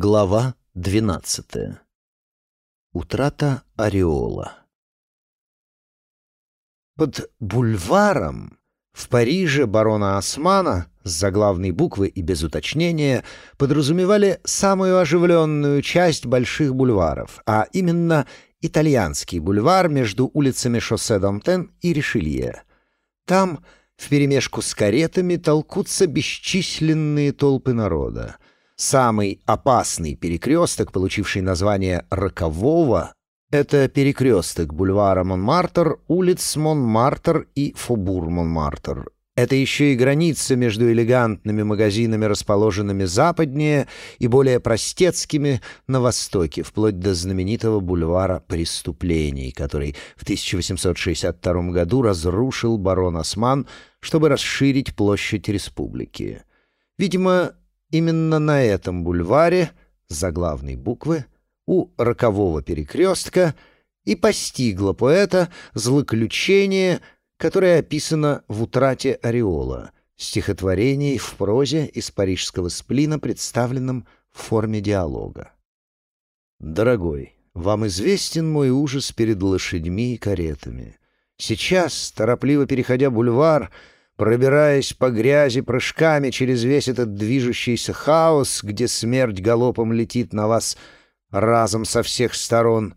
Глава двенадцатая. Утрата ореола. Под бульваром в Париже барона Османа с заглавной буквы и без уточнения подразумевали самую оживленную часть больших бульваров, а именно итальянский бульвар между улицами Шоссе Домтен и Ришелье. Там, вперемешку с каретами, толкутся бесчисленные толпы народа — Самый опасный перекресток, получивший название «Рокового», это перекресток бульвара Монмартр, улиц Монмартр и Фобур Монмартр. Это еще и граница между элегантными магазинами, расположенными западнее, и более простецкими на востоке, вплоть до знаменитого бульвара преступлений, который в 1862 году разрушил барон Осман, чтобы расширить площадь республики. Видимо, Именно на этом бульваре, за главной буквы, у рокового перекрестка и постигло поэта злоключение, которое описано в «Утрате ореола», стихотворении в прозе из парижского сплина, представленном в форме диалога. «Дорогой, вам известен мой ужас перед лошадьми и каретами. Сейчас, торопливо переходя бульвар, — пробираясь по грязи прыжками через весь этот движущийся хаос, где смерть галопом летит на вас разом со всех сторон.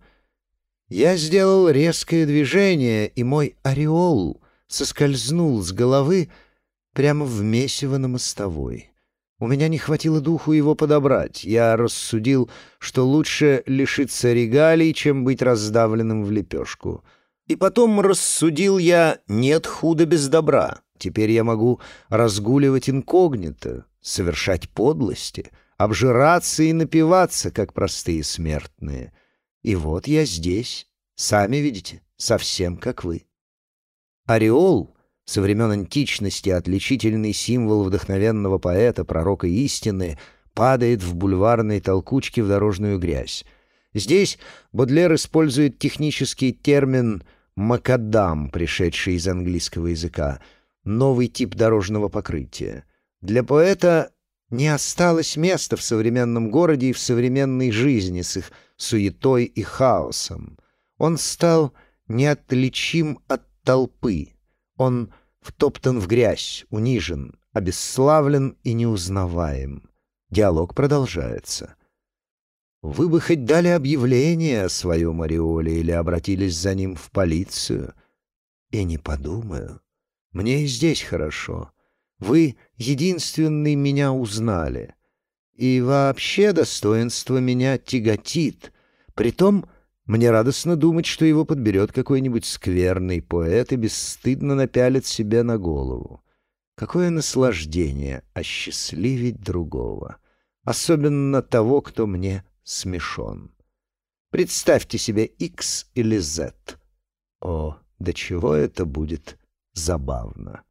Я сделал резкое движение, и мой ореол соскользнул с головы прямо в месиво на мостовой. У меня не хватило духу его подобрать. Я рассудил, что лучше лишиться регалий, чем быть раздавленным в лепешку. И потом рассудил я «нет худа без добра». Теперь я могу разгуливать инкогнито, совершать подлости, обжираться и напиваться, как простые смертные. И вот я здесь, сами видите, совсем как вы. Ореол, со времен античности отличительный символ вдохновенного поэта, пророка истины, падает в бульварной толкучке в дорожную грязь. Здесь Бодлер использует технический термин «макадам», пришедший из английского языка — новый тип дорожного покрытия. Для поэта не осталось места в современном городе и в современной жизни с их суетой и хаосом. Он стал неотличим от толпы. Он втоптан в грязь, унижен, обесславлен и неузнаваем. Диалог продолжается. Вы бы хоть дали объявление о своем ореоле или обратились за ним в полицию? И не подумаю. Мне и здесь хорошо. Вы единственный меня узнали. И вообще достоинство меня тяготит. Притом мне радостно думать, что его подберет какой-нибудь скверный поэт и бесстыдно напялит себе на голову. Какое наслаждение осчастливить другого, особенно того, кто мне смешон. Представьте себе X или Z. О, до чего это будет забавно.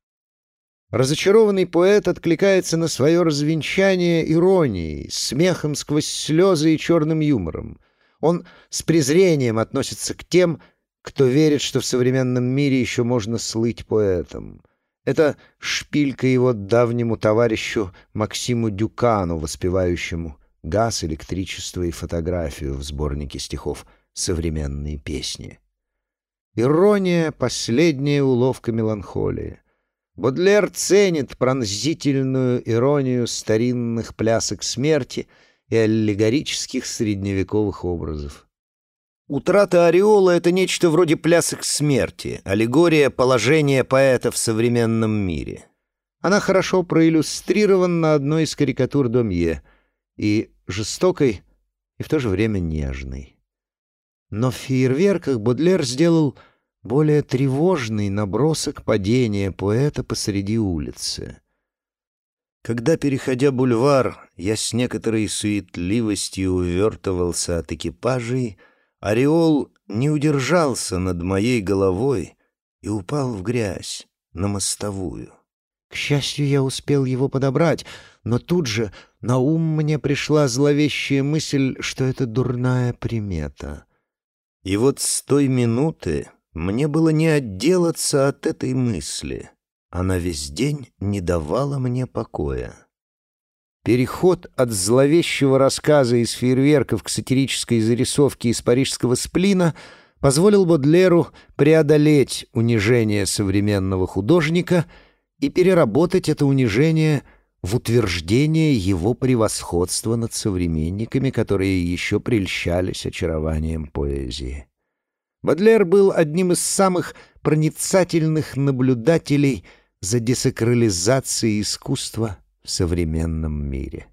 Разочарованный поэт откликается на свое развенчание иронией, смехом сквозь слезы и черным юмором. Он с презрением относится к тем, кто верит, что в современном мире еще можно слыть поэтом. Это шпилька его давнему товарищу Максиму Дюкану, воспевающему газ, электричество и фотографию в сборнике стихов «Современные песни». Ирония — последняя уловка меланхолии. Бодлер ценит пронзительную иронию старинных плясок смерти и аллегорических средневековых образов. Утрата ореола — это нечто вроде плясок смерти, аллегория положения поэта в современном мире. Она хорошо проиллюстрирована на одной из карикатур Домье и жестокой, и в то же время нежной. Но в фейерверках Бодлер сделал более тревожный набросок падения поэта посреди улицы. Когда, переходя бульвар, я с некоторой суетливостью увертывался от экипажей, ореол не удержался над моей головой и упал в грязь, на мостовую. К счастью, я успел его подобрать, но тут же на ум мне пришла зловещая мысль, что это дурная примета — и вот с той минуты мне было не отделаться от этой мысли. Она весь день не давала мне покоя. Переход от зловещего рассказа из фейерверков к сатирической зарисовке из парижского сплина позволил Бодлеру преодолеть унижение современного художника и переработать это унижение в утверждение его превосходства над современниками, которые еще прельщались очарованием поэзии. Бодлер был одним из самых проницательных наблюдателей за десакрализацией искусства в современном мире.